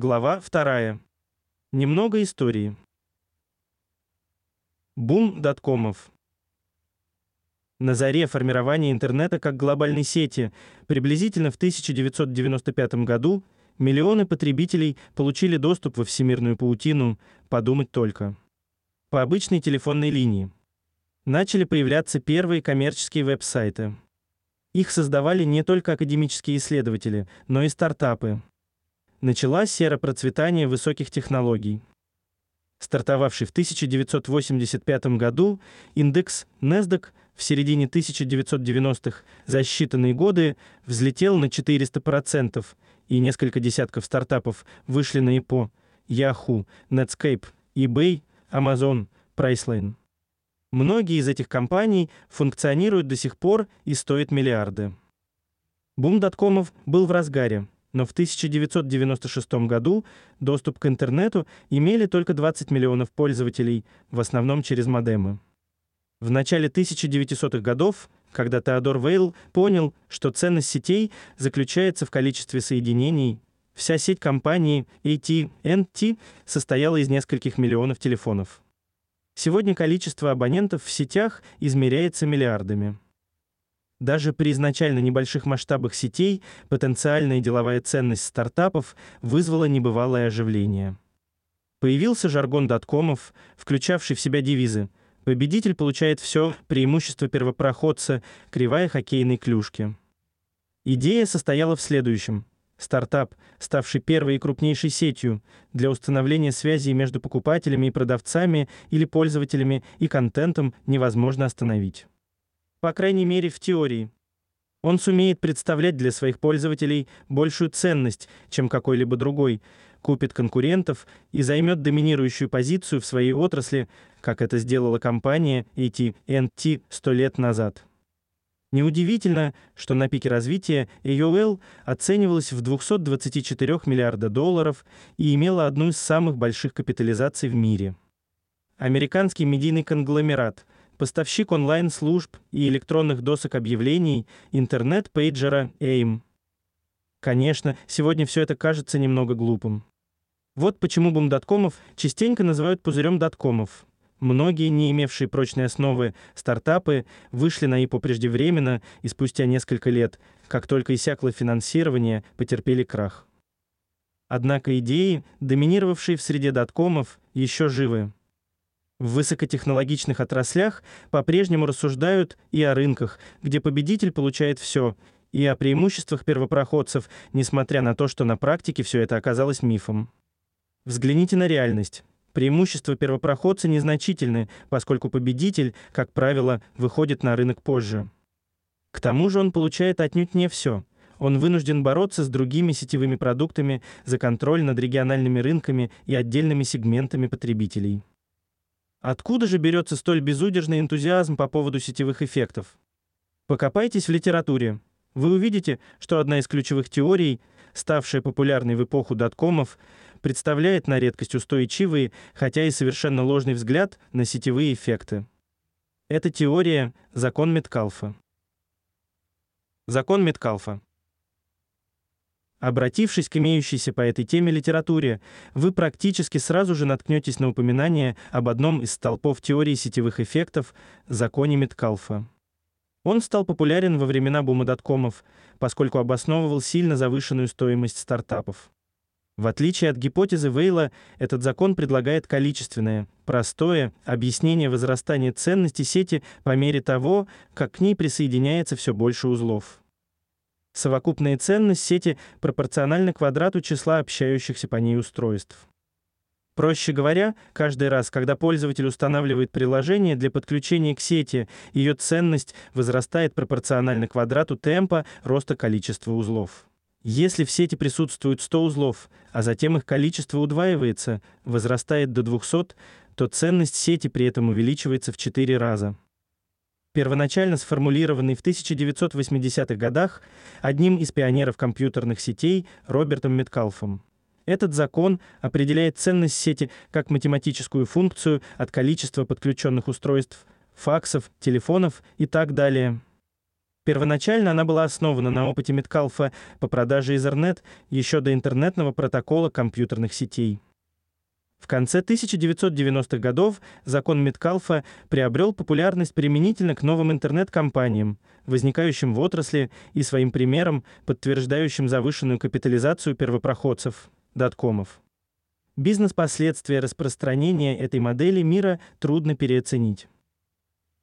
Глава 2. Немного истории. Бум доткомов. На заре формирования интернета как глобальной сети, приблизительно в 1995 году, миллионы потребителей получили доступ во всемирную паутину, подумать только. По обычной телефонной линии. Начали появляться первые коммерческие веб-сайты. Их создавали не только академические исследователи, но и стартапы. Началась эра процветания высоких технологий. Стартовавший в 1985 году индекс NASDAQ в середине 1990-х за считанные годы взлетел на 400%, и несколько десятков стартапов вышли на IPO: Yahoo, Netscape, eBay, Amazon, Priceline. Многие из этих компаний функционируют до сих пор и стоят миллиарды. Бум доткомов был в разгаре но в 1996 году доступ к интернету имели только 20 миллионов пользователей, в основном через модемы. В начале 1900-х годов, когда Теодор Вейл понял, что ценность сетей заключается в количестве соединений, вся сеть компании AT&T состояла из нескольких миллионов телефонов. Сегодня количество абонентов в сетях измеряется миллиардами. Даже при изначально небольших масштабах сетей потенциальная деловая ценность стартапов вызвала небывалое оживление. Появился жаргон доткомов, включавший в себя девизы: победитель получает все, преимущество первопроходца, кривая хоккейной клюшки. Идея состояла в следующем: стартап, ставший первой и крупнейшей сетью для установления связей между покупателями и продавцами или пользователями и контентом, невозможно остановить. По крайней мере, в теории. Он сумеет представлять для своих пользователей большую ценность, чем какой-либо другой, купит конкурентов и займет доминирующую позицию в своей отрасли, как это сделала компания AT&T 100 лет назад. Неудивительно, что на пике развития AOL оценивалась в 224 миллиарда долларов и имела одну из самых больших капитализаций в мире. Американский медийный конгломерат – поставщик онлайн-служб и электронных досок объявлений, интернет-пейджера AIM. Конечно, сегодня все это кажется немного глупым. Вот почему бум-доткомов частенько называют пузырем доткомов. Многие, не имевшие прочной основы, стартапы вышли на ИПО преждевременно и спустя несколько лет, как только иссякло финансирование, потерпели крах. Однако идеи, доминировавшие в среде доткомов, еще живы. В высокотехнологичных отраслях по-прежнему рассуждают и о рынках, где победитель получает все, и о преимуществах первопроходцев, несмотря на то, что на практике все это оказалось мифом. Взгляните на реальность. Преимущества первопроходца незначительны, поскольку победитель, как правило, выходит на рынок позже. К тому же он получает отнюдь не все. Он вынужден бороться с другими сетевыми продуктами за контроль над региональными рынками и отдельными сегментами потребителей. Откуда же берется столь безудержный энтузиазм по поводу сетевых эффектов? Покопайтесь в литературе. Вы увидите, что одна из ключевых теорий, ставшая популярной в эпоху доткомов, представляет на редкость устойчивый, хотя и совершенно ложный взгляд на сетевые эффекты. Это теория закон Меткалфа. Закон Меткалфа. Обратившись к имеющейся по этой теме литературе, вы практически сразу же наткнетесь на упоминание об одном из столпов теории сетевых эффектов законе Меткалфа. Он стал популярен во времена бума поскольку обосновывал сильно завышенную стоимость стартапов. В отличие от гипотезы Вейла, этот закон предлагает количественное, простое объяснение возрастания ценности сети по мере того, как к ней присоединяется все больше узлов. Совокупная ценность сети пропорциональна квадрату числа общающихся по ней устройств. Проще говоря, каждый раз, когда пользователь устанавливает приложение для подключения к сети, ее ценность возрастает пропорционально квадрату темпа роста количества узлов. Если в сети присутствует 100 узлов, а затем их количество удваивается, возрастает до 200, то ценность сети при этом увеличивается в 4 раза первоначально сформулированный в 1980-х годах одним из пионеров компьютерных сетей Робертом Меткалфом. Этот закон определяет ценность сети как математическую функцию от количества подключенных устройств, факсов, телефонов и так далее. Первоначально она была основана на опыте Меткалфа по продаже Ethernet еще до интернетного протокола компьютерных сетей. В конце 1990-х годов закон Меткалфа приобрел популярность применительно к новым интернет-компаниям, возникающим в отрасли и своим примером, подтверждающим завышенную капитализацию первопроходцев – доткомов. Бизнес-последствия распространения этой модели мира трудно переоценить.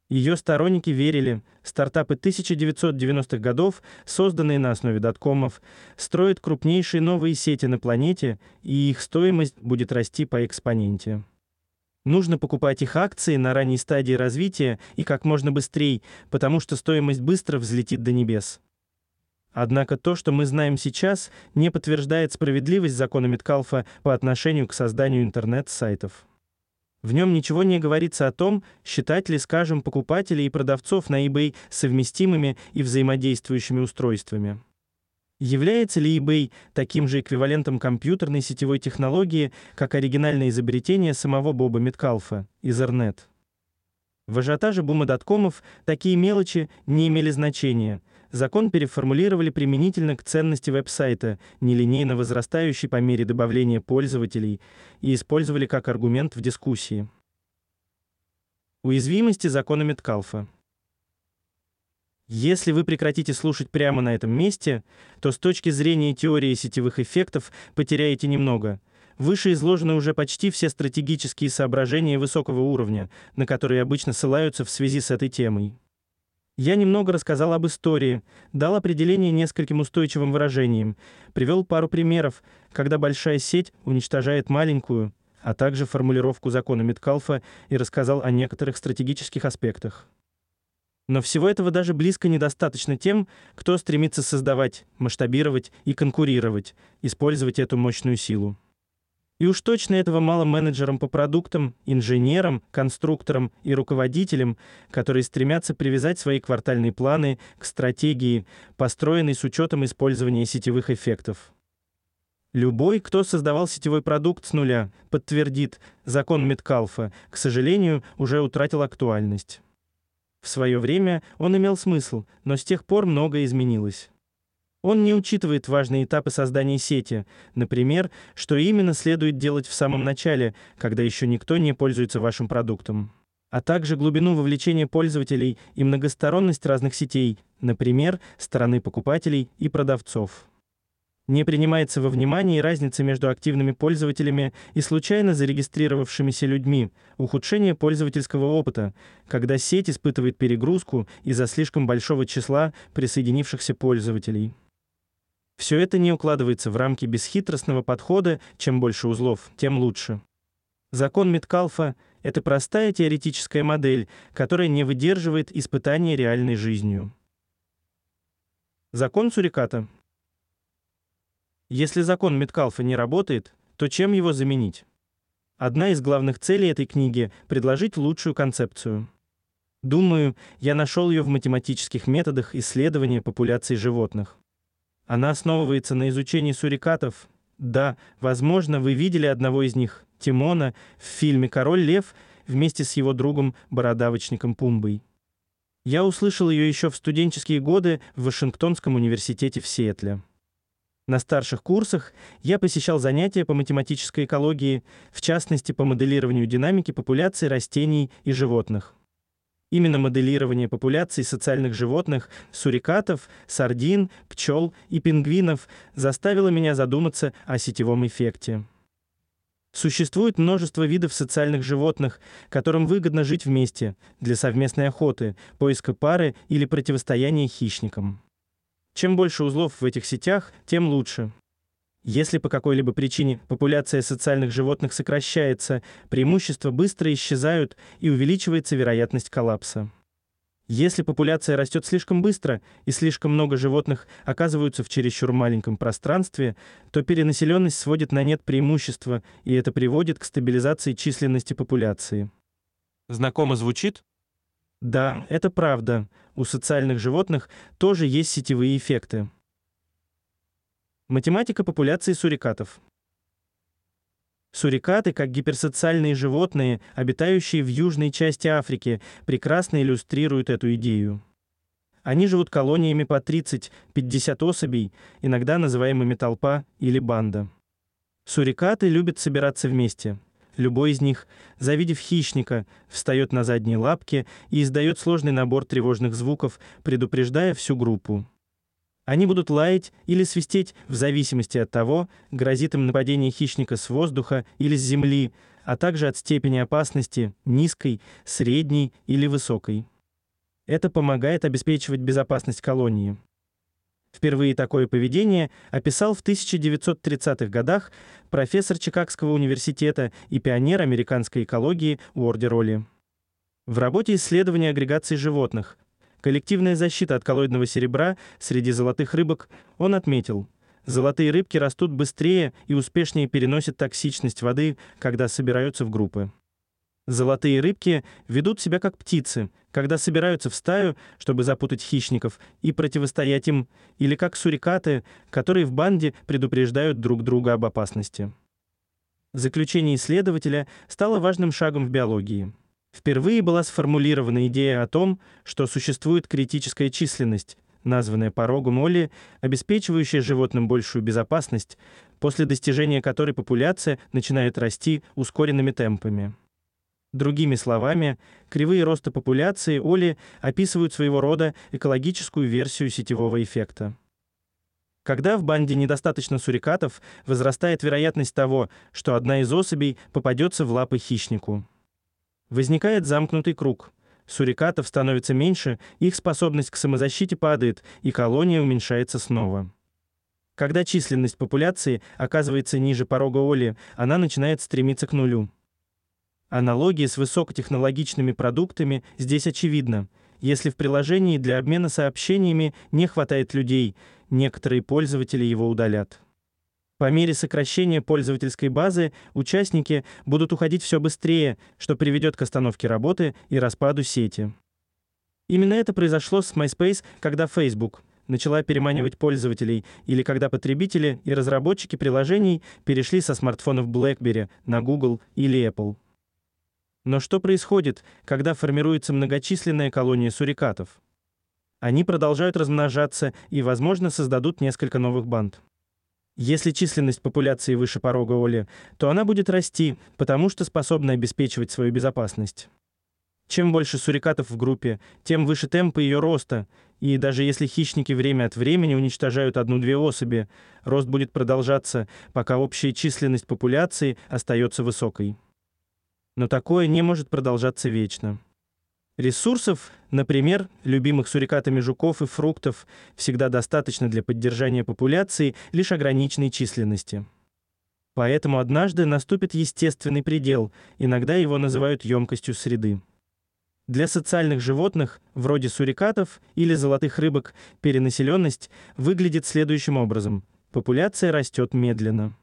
Ее сторонники верили, стартапы 1990-х годов, созданные на основе доткомов, строят крупнейшие новые сети на планете, и их стоимость будет расти по экспоненте. Нужно покупать их акции на ранней стадии развития и как можно быстрее, потому что стоимость быстро взлетит до небес. Однако то, что мы знаем сейчас, не подтверждает справедливость закона Меткалфа по отношению к созданию интернет-сайтов. В нем ничего не говорится о том, считать ли, скажем, покупателей и продавцов на eBay совместимыми и взаимодействующими устройствами. Является ли eBay таким же эквивалентом компьютерной сетевой технологии, как оригинальное изобретение самого Боба Меткалфа, Ethernet? В ажиотаже бума доткомов такие мелочи не имели значения – закон переформулировали применительно к ценности веб-сайта, нелинейно возрастающей по мере добавления пользователей, и использовали как аргумент в дискуссии. Уязвимости закона Меткалфа. Если вы прекратите слушать прямо на этом месте, то с точки зрения теории сетевых эффектов потеряете немного. Выше изложены уже почти все стратегические соображения высокого уровня, на которые обычно ссылаются в связи с этой темой. Я немного рассказал об истории, дал определение нескольким устойчивым выражениям, привел пару примеров, когда большая сеть уничтожает маленькую, а также формулировку закона Меткалфа и рассказал о некоторых стратегических аспектах. Но всего этого даже близко недостаточно тем, кто стремится создавать, масштабировать и конкурировать, использовать эту мощную силу. И уж точно этого мало менеджерам по продуктам, инженерам, конструкторам и руководителям, которые стремятся привязать свои квартальные планы к стратегии, построенной с учетом использования сетевых эффектов. Любой, кто создавал сетевой продукт с нуля, подтвердит, закон Меткалфа, к сожалению, уже утратил актуальность. В свое время он имел смысл, но с тех пор многое изменилось. Он не учитывает важные этапы создания сети, например, что именно следует делать в самом начале, когда еще никто не пользуется вашим продуктом, а также глубину вовлечения пользователей и многосторонность разных сетей, например, стороны покупателей и продавцов. Не принимается во внимание разница между активными пользователями и случайно зарегистрировавшимися людьми, ухудшение пользовательского опыта, когда сеть испытывает перегрузку из-за слишком большого числа присоединившихся пользователей. Все это не укладывается в рамки бесхитростного подхода, чем больше узлов, тем лучше. Закон Меткалфа — это простая теоретическая модель, которая не выдерживает испытания реальной жизнью. Закон Суриката. Если закон Меткалфа не работает, то чем его заменить? Одна из главных целей этой книги — предложить лучшую концепцию. Думаю, я нашел ее в математических методах исследования популяций животных. Она основывается на изучении сурикатов. Да, возможно, вы видели одного из них, Тимона, в фильме «Король лев» вместе с его другом бородавочником Пумбой. Я услышал ее еще в студенческие годы в Вашингтонском университете в Сиэтле. На старших курсах я посещал занятия по математической экологии, в частности по моделированию динамики популяций растений и животных. Именно моделирование популяций социальных животных, сурикатов, сардин, пчел и пингвинов заставило меня задуматься о сетевом эффекте. Существует множество видов социальных животных, которым выгодно жить вместе для совместной охоты, поиска пары или противостояния хищникам. Чем больше узлов в этих сетях, тем лучше. Если по какой-либо причине популяция социальных животных сокращается, преимущества быстро исчезают и увеличивается вероятность коллапса. Если популяция растет слишком быстро и слишком много животных оказываются в чересчур маленьком пространстве, то перенаселенность сводит на нет преимущества, и это приводит к стабилизации численности популяции. Знакомо звучит? Да, это правда. У социальных животных тоже есть сетевые эффекты. Математика популяции сурикатов. Сурикаты, как гиперсоциальные животные, обитающие в южной части Африки, прекрасно иллюстрируют эту идею. Они живут колониями по 30-50 особей, иногда называемыми толпа или банда. Сурикаты любят собираться вместе. Любой из них, завидев хищника, встает на задние лапки и издает сложный набор тревожных звуков, предупреждая всю группу. Они будут лаять или свистеть в зависимости от того, грозит им нападение хищника с воздуха или с земли, а также от степени опасности низкой, средней или высокой. Это помогает обеспечивать безопасность колонии. Впервые такое поведение описал в 1930-х годах профессор Чикагского университета и пионер американской экологии Уорди Ролли. В работе исследования агрегации животных «Коллективная защита от коллоидного серебра среди золотых рыбок» он отметил, золотые рыбки растут быстрее и успешнее переносят токсичность воды, когда собираются в группы. Золотые рыбки ведут себя как птицы, когда собираются в стаю, чтобы запутать хищников и противостоять им, или как сурикаты, которые в банде предупреждают друг друга об опасности. Заключение исследователя стало важным шагом в биологии. Впервые была сформулирована идея о том, что существует критическая численность, названная порогом Олли, обеспечивающая животным большую безопасность, после достижения которой популяция начинает расти ускоренными темпами. Другими словами, кривые роста популяции Оли описывают своего рода экологическую версию сетевого эффекта. Когда в банде недостаточно сурикатов, возрастает вероятность того, что одна из особей попадется в лапы хищнику. Возникает замкнутый круг. Сурикатов становится меньше, их способность к самозащите падает, и колония уменьшается снова. Когда численность популяции оказывается ниже порога Оли, она начинает стремиться к нулю. Аналогия с высокотехнологичными продуктами здесь очевидна. Если в приложении для обмена сообщениями не хватает людей, некоторые пользователи его удалят. По мере сокращения пользовательской базы участники будут уходить все быстрее, что приведет к остановке работы и распаду сети. Именно это произошло с MySpace, когда Facebook начала переманивать пользователей, или когда потребители и разработчики приложений перешли со смартфонов BlackBerry на Google или Apple. Но что происходит, когда формируется многочисленная колония сурикатов? Они продолжают размножаться и, возможно, создадут несколько новых банд. Если численность популяции выше порога Оли, то она будет расти, потому что способна обеспечивать свою безопасность. Чем больше сурикатов в группе, тем выше темпы ее роста, и даже если хищники время от времени уничтожают одну-две особи, рост будет продолжаться, пока общая численность популяции остается высокой но такое не может продолжаться вечно. Ресурсов, например, любимых сурикатами жуков и фруктов, всегда достаточно для поддержания популяции лишь ограниченной численности. Поэтому однажды наступит естественный предел, иногда его называют емкостью среды. Для социальных животных, вроде сурикатов или золотых рыбок, перенаселенность выглядит следующим образом. Популяция растет медленно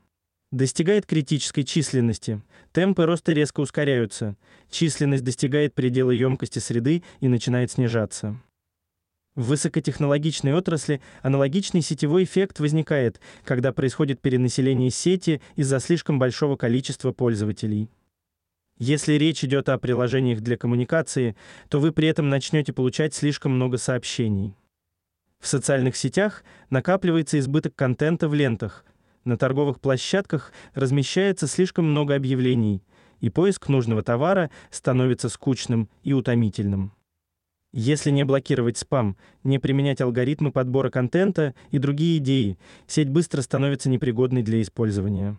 достигает критической численности. Темпы роста резко ускоряются. Численность достигает предела емкости среды и начинает снижаться. В высокотехнологичной отрасли аналогичный сетевой эффект возникает, когда происходит перенаселение сети из-за слишком большого количества пользователей. Если речь идет о приложениях для коммуникации, то вы при этом начнете получать слишком много сообщений. В социальных сетях накапливается избыток контента в лентах, на торговых площадках размещается слишком много объявлений, и поиск нужного товара становится скучным и утомительным. Если не блокировать спам, не применять алгоритмы подбора контента и другие идеи, сеть быстро становится непригодной для использования.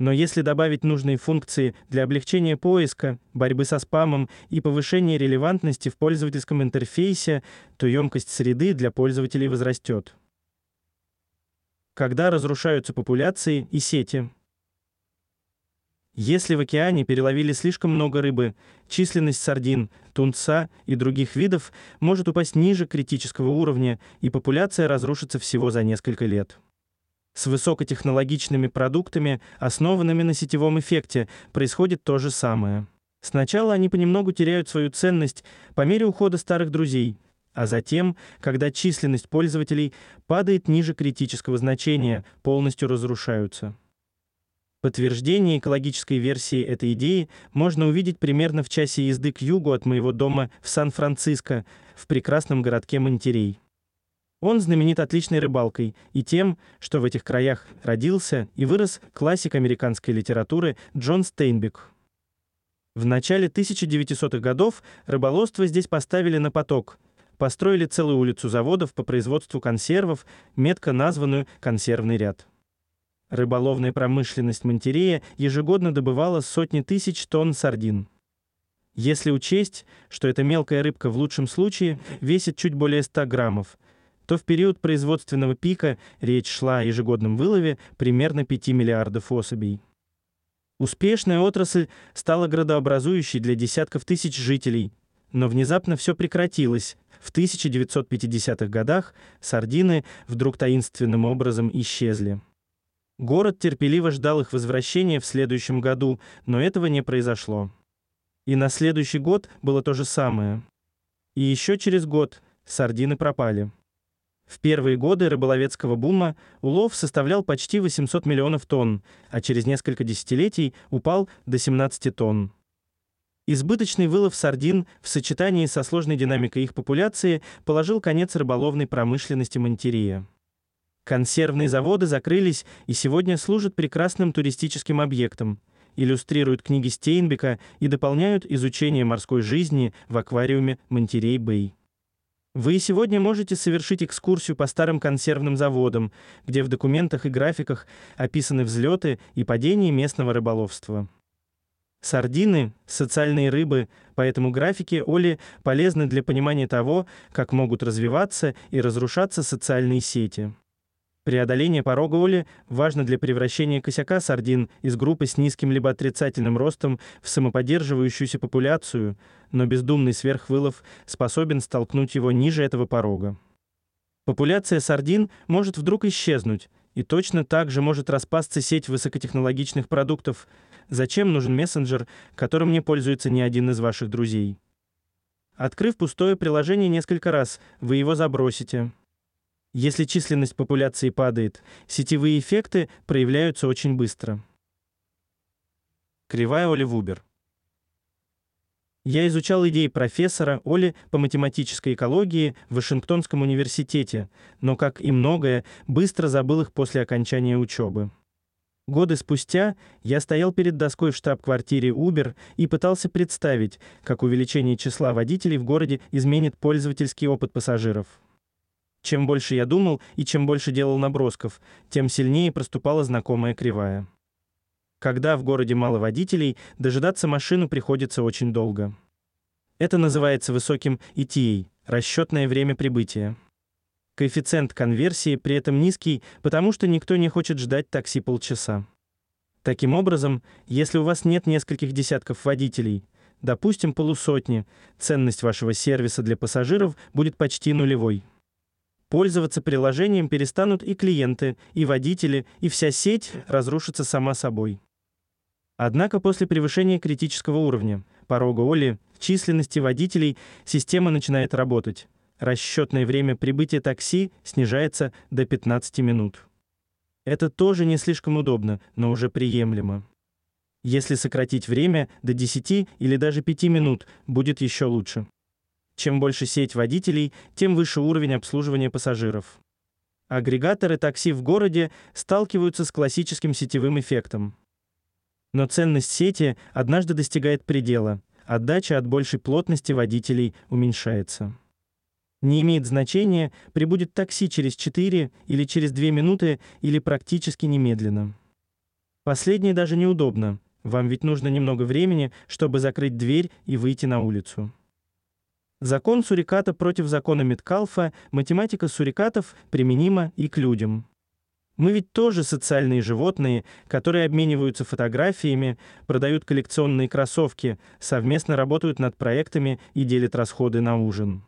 Но если добавить нужные функции для облегчения поиска, борьбы со спамом и повышения релевантности в пользовательском интерфейсе, то емкость среды для пользователей возрастет когда разрушаются популяции и сети. Если в океане переловили слишком много рыбы, численность сардин, тунца и других видов может упасть ниже критического уровня, и популяция разрушится всего за несколько лет. С высокотехнологичными продуктами, основанными на сетевом эффекте, происходит то же самое. Сначала они понемногу теряют свою ценность по мере ухода старых друзей, а затем, когда численность пользователей падает ниже критического значения, полностью разрушаются. Подтверждение экологической версии этой идеи можно увидеть примерно в часе езды к югу от моего дома в Сан-Франциско, в прекрасном городке Монтерей. Он знаменит отличной рыбалкой и тем, что в этих краях родился и вырос классик американской литературы Джон Стейнбек. В начале 1900-х годов рыболовство здесь поставили на поток. Построили целую улицу заводов по производству консервов, метко названную «консервный ряд». Рыболовная промышленность Монтерея ежегодно добывала сотни тысяч тонн сардин. Если учесть, что эта мелкая рыбка в лучшем случае весит чуть более 100 граммов, то в период производственного пика речь шла о ежегодном вылове примерно 5 миллиардов особей. Успешная отрасль стала градообразующей для десятков тысяч жителей, но внезапно все прекратилось. В 1950-х годах сардины вдруг таинственным образом исчезли. Город терпеливо ждал их возвращения в следующем году, но этого не произошло. И на следующий год было то же самое. И еще через год сардины пропали. В первые годы рыболовецкого бума улов составлял почти 800 миллионов тонн, а через несколько десятилетий упал до 17 тонн. Избыточный вылов сардин в сочетании со сложной динамикой их популяции положил конец рыболовной промышленности Монтерия. Консервные заводы закрылись и сегодня служат прекрасным туристическим объектом, иллюстрируют книги Стейнбека и дополняют изучение морской жизни в аквариуме Монтерей-Бэй. Вы сегодня можете совершить экскурсию по старым консервным заводам, где в документах и графиках описаны взлеты и падения местного рыболовства. Сардины – социальные рыбы, поэтому графики Оли полезны для понимания того, как могут развиваться и разрушаться социальные сети. Преодоление порога Оли важно для превращения косяка сардин из группы с низким либо отрицательным ростом в самоподдерживающуюся популяцию, но бездумный сверхвылов способен столкнуть его ниже этого порога. Популяция сардин может вдруг исчезнуть, и точно так же может распасться сеть высокотехнологичных продуктов. Зачем нужен мессенджер, которым не пользуется ни один из ваших друзей? Открыв пустое приложение несколько раз, вы его забросите. Если численность популяции падает, сетевые эффекты проявляются очень быстро. Кривая Оли Вубер. Я изучал идеи профессора Оли по математической экологии в Вашингтонском университете, но, как и многое, быстро забыл их после окончания учебы. Годы спустя я стоял перед доской в штаб-квартире Uber и пытался представить, как увеличение числа водителей в городе изменит пользовательский опыт пассажиров. Чем больше я думал и чем больше делал набросков, тем сильнее проступала знакомая кривая. Когда в городе мало водителей, дожидаться машину приходится очень долго. Это называется высоким ETA – расчетное время прибытия. Коэффициент конверсии при этом низкий, потому что никто не хочет ждать такси полчаса. Таким образом, если у вас нет нескольких десятков водителей, допустим, полусотни, ценность вашего сервиса для пассажиров будет почти нулевой. Пользоваться приложением перестанут и клиенты, и водители, и вся сеть разрушится сама собой. Однако после превышения критического уровня, порога Оли, численности водителей, система начинает работать. Расчетное время прибытия такси снижается до 15 минут. Это тоже не слишком удобно, но уже приемлемо. Если сократить время до 10 или даже 5 минут, будет еще лучше. Чем больше сеть водителей, тем выше уровень обслуживания пассажиров. Агрегаторы такси в городе сталкиваются с классическим сетевым эффектом. Но ценность сети однажды достигает предела. Отдача от большей плотности водителей уменьшается. Не имеет значения, прибудет такси через 4 или через 2 минуты или практически немедленно. Последнее даже неудобно. Вам ведь нужно немного времени, чтобы закрыть дверь и выйти на улицу. Закон суриката против закона Меткалфа, математика сурикатов применима и к людям. Мы ведь тоже социальные животные, которые обмениваются фотографиями, продают коллекционные кроссовки, совместно работают над проектами и делят расходы на ужин.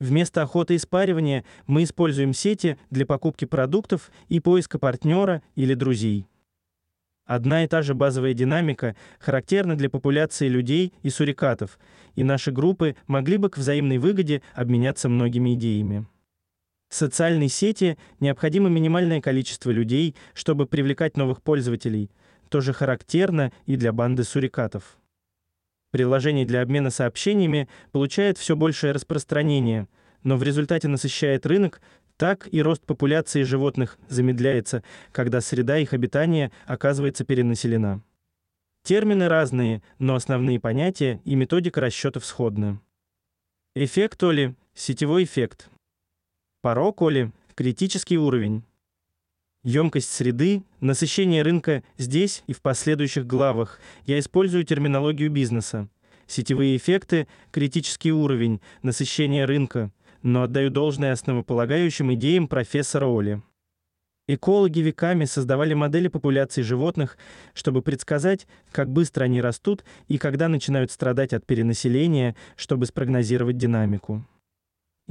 Вместо охоты и спаривания мы используем сети для покупки продуктов и поиска партнера или друзей. Одна и та же базовая динамика характерна для популяции людей и сурикатов, и наши группы могли бы к взаимной выгоде обменяться многими идеями. Социальной сети необходимо минимальное количество людей, чтобы привлекать новых пользователей, тоже характерно и для банды сурикатов. Приложение для обмена сообщениями получает все большее распространение, но в результате насыщает рынок, так и рост популяции животных замедляется, когда среда их обитания оказывается перенаселена. Термины разные, но основные понятия и методика расчетов сходны. Эффект Оли – сетевой эффект. Порог Оли – критический уровень. Емкость среды, насыщение рынка здесь и в последующих главах я использую терминологию бизнеса. Сетевые эффекты, критический уровень, насыщение рынка, но отдаю должное основополагающим идеям профессора Оли. Экологи веками создавали модели популяций животных, чтобы предсказать, как быстро они растут и когда начинают страдать от перенаселения, чтобы спрогнозировать динамику.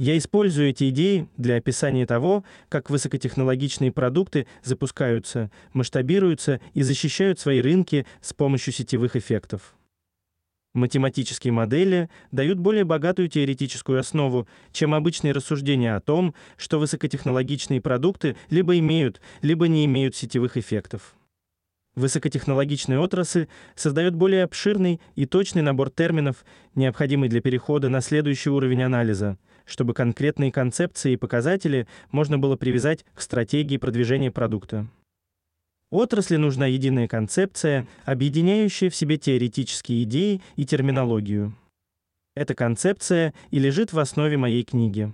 Я использую эти идеи для описания того, как высокотехнологичные продукты запускаются, масштабируются и защищают свои рынки с помощью сетевых эффектов. Математические модели дают более богатую теоретическую основу, чем обычные рассуждения о том, что высокотехнологичные продукты либо имеют, либо не имеют сетевых эффектов. Высокотехнологичная отрасль создает более обширный и точный набор терминов, необходимый для перехода на следующий уровень анализа — чтобы конкретные концепции и показатели можно было привязать к стратегии продвижения продукта. Отрасли нужна единая концепция, объединяющая в себе теоретические идеи и терминологию. Эта концепция и лежит в основе моей книги.